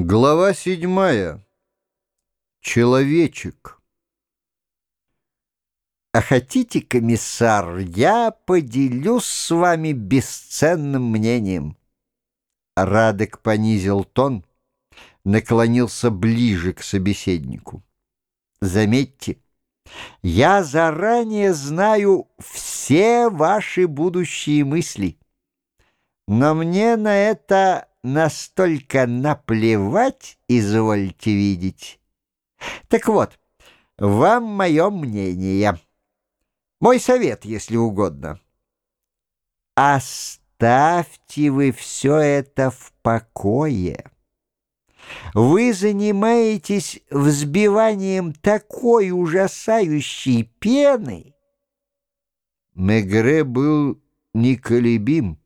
Глава седьмая. Человечек. А хотите, комиссар, я поделюсь с вами бесценным мнением. Радек понизил тон, наклонился ближе к собеседнику. Заметьте, я заранее знаю все ваши будущие мысли, но мне на это настолько наплевать, извольте видеть. Так вот, вам мое мнение. Мой совет, если угодно. Оставьте вы все это в покое. Вы занимаетесь взбиванием такой ужасающей пены. Мегре был неколебим.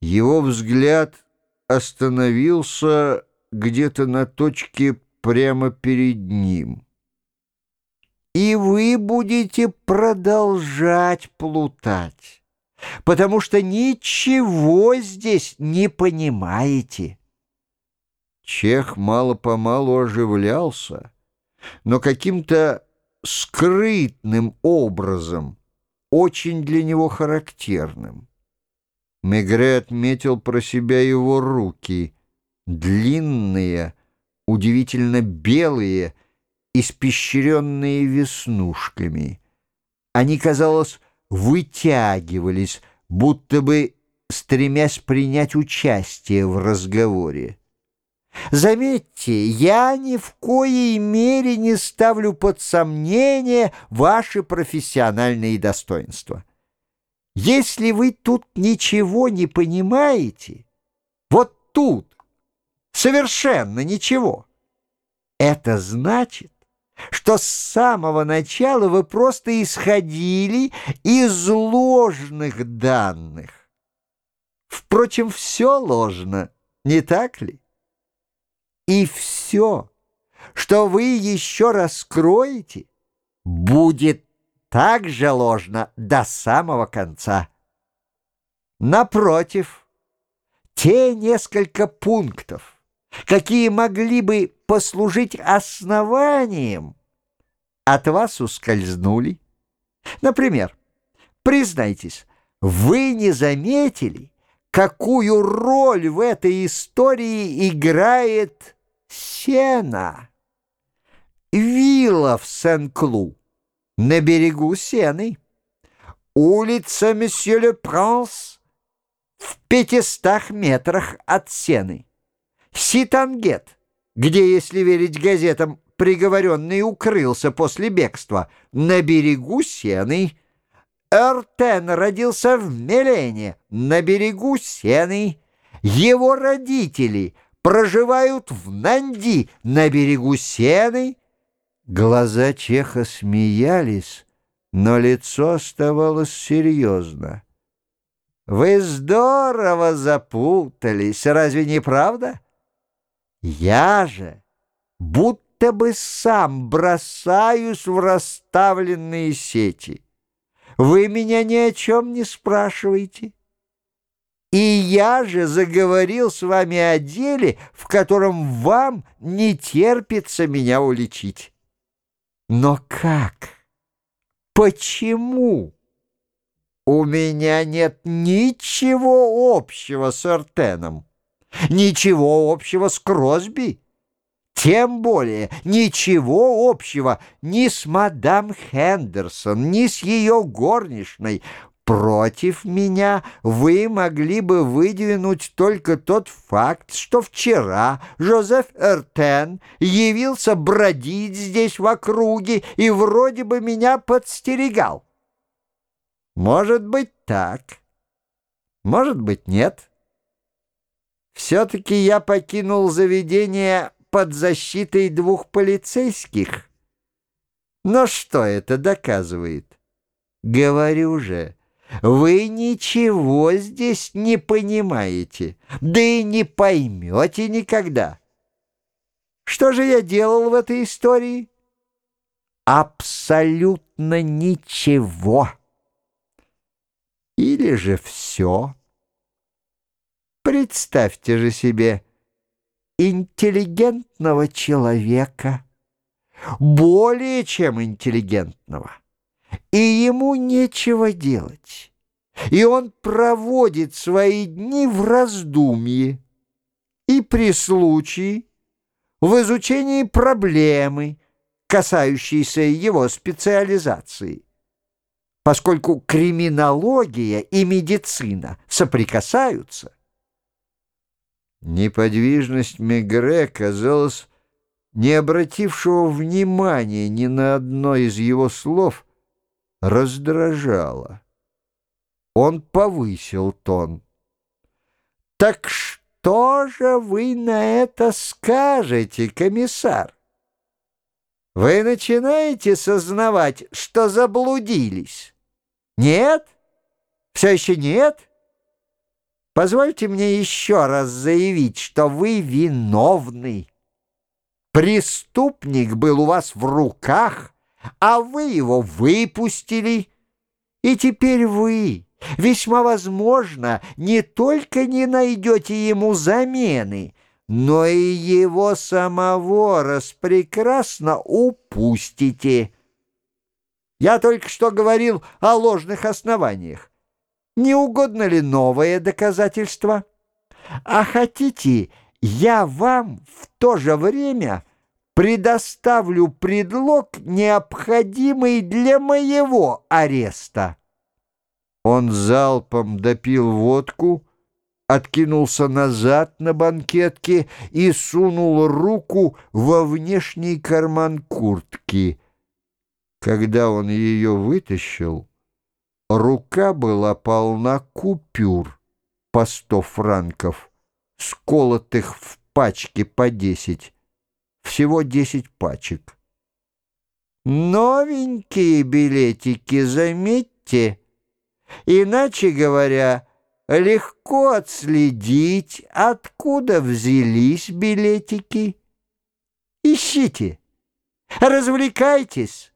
Его взгляд — остановился где-то на точке прямо перед ним. И вы будете продолжать плутать, потому что ничего здесь не понимаете. Чех мало-помалу оживлялся, но каким-то скрытным образом, очень для него характерным. Мегре отметил про себя его руки, длинные, удивительно белые, испещренные веснушками. Они, казалось, вытягивались, будто бы стремясь принять участие в разговоре. Заметьте, я ни в коей мере не ставлю под сомнение ваши профессиональные достоинства. Если вы тут ничего не понимаете, вот тут совершенно ничего, это значит, что с самого начала вы просто исходили из ложных данных. Впрочем, все ложно, не так ли? И все, что вы еще раскроете, будет так же ложно до самого конца. Напротив, те несколько пунктов, какие могли бы послужить основанием, от вас ускользнули. Например, признайтесь, вы не заметили, какую роль в этой истории играет сена. Вилла в Сен-Клу на берегу Сены. Улица Месье Ле Пранс в пятистах метрах от Сены. Ситангет, где, если верить газетам, приговоренный укрылся после бегства, на берегу Сены. Эртен родился в Мелене, на берегу Сены. Его родители проживают в Нанди, на берегу Сены. Глаза Чеха смеялись, но лицо оставалось серьезно. «Вы здорово запутались, разве не правда? Я же будто бы сам бросаюсь в расставленные сети. Вы меня ни о чем не спрашиваете». И я же заговорил с вами о деле, в котором вам не терпится меня уличить. Но как? Почему? У меня нет ничего общего с Артеном, ничего общего с Кросби, тем более ничего общего ни с мадам Хендерсон, ни с ее горничной. Против меня вы могли бы выдвинуть только тот факт, что вчера Жозеф Эртен явился бродить здесь в округе и вроде бы меня подстерегал. Может быть так, может быть нет. Все-таки я покинул заведение под защитой двух полицейских. Но что это доказывает? Говорю же, вы ничего здесь не понимаете, да и не поймете никогда. Что же я делал в этой истории? Абсолютно ничего. Или же все. Представьте же себе, интеллигентного человека, более чем интеллигентного, и ему нечего делать, и он проводит свои дни в раздумье и при случае в изучении проблемы, касающейся его специализации поскольку криминология и медицина соприкасаются. Неподвижность Мегре казалось, не обратившего внимания ни на одно из его слов, раздражала. Он повысил тон. «Так что же вы на это скажете, комиссар? Вы начинаете сознавать, что заблудились?» Нет? Все еще нет? Позвольте мне еще раз заявить, что вы виновны. Преступник был у вас в руках, а вы его выпустили. И теперь вы, весьма возможно, не только не найдете ему замены, но и его самого распрекрасно упустите. Я только что говорил о ложных основаниях. Не угодно ли новое доказательство? А хотите, я вам в то же время предоставлю предлог, необходимый для моего ареста. Он залпом допил водку, откинулся назад на банкетке и сунул руку во внешний карман куртки — когда он ее вытащил, рука была полна купюр по сто франков, сколотых в пачке по десять, всего десять пачек. Новенькие билетики, заметьте, иначе говоря, легко отследить, откуда взялись билетики. Ищите, развлекайтесь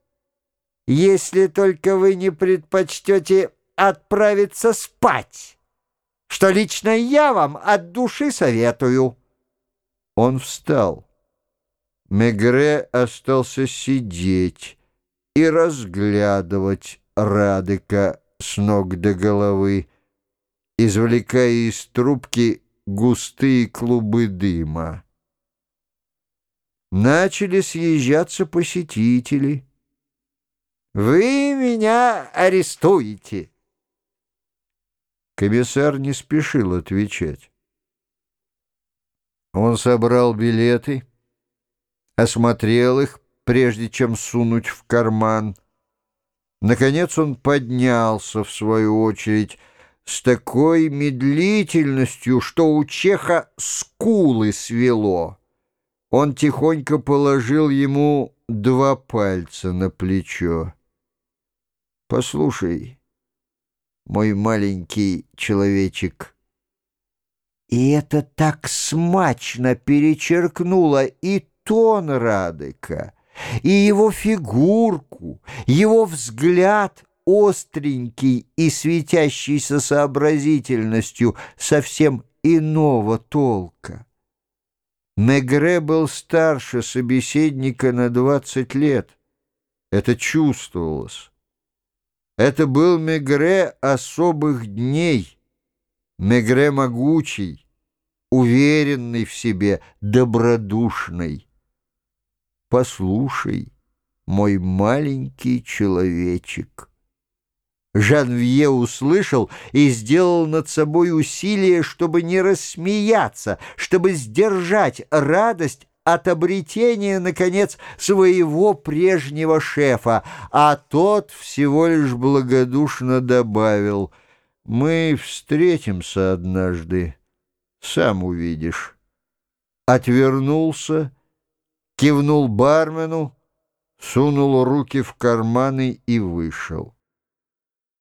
если только вы не предпочтете отправиться спать, что лично я вам от души советую». Он встал. Мегре остался сидеть и разглядывать Радыка с ног до головы, извлекая из трубки густые клубы дыма. Начали съезжаться посетители — вы меня арестуете. Комиссар не спешил отвечать. Он собрал билеты, осмотрел их, прежде чем сунуть в карман. Наконец он поднялся, в свою очередь, с такой медлительностью, что у Чеха скулы свело. Он тихонько положил ему два пальца на плечо. Послушай, мой маленький человечек. И это так смачно перечеркнуло и тон Радыка, и его фигурку, его взгляд остренький и светящийся сообразительностью совсем иного толка. Мегре был старше собеседника на двадцать лет. Это чувствовалось. Это был Мегре особых дней, Мегре могучий, уверенный в себе, добродушный. Послушай, мой маленький человечек. Жанвье услышал и сделал над собой усилие, чтобы не рассмеяться, чтобы сдержать радость от обретения, наконец, своего прежнего шефа, а тот всего лишь благодушно добавил «Мы встретимся однажды, сам увидишь». Отвернулся, кивнул бармену, сунул руки в карманы и вышел.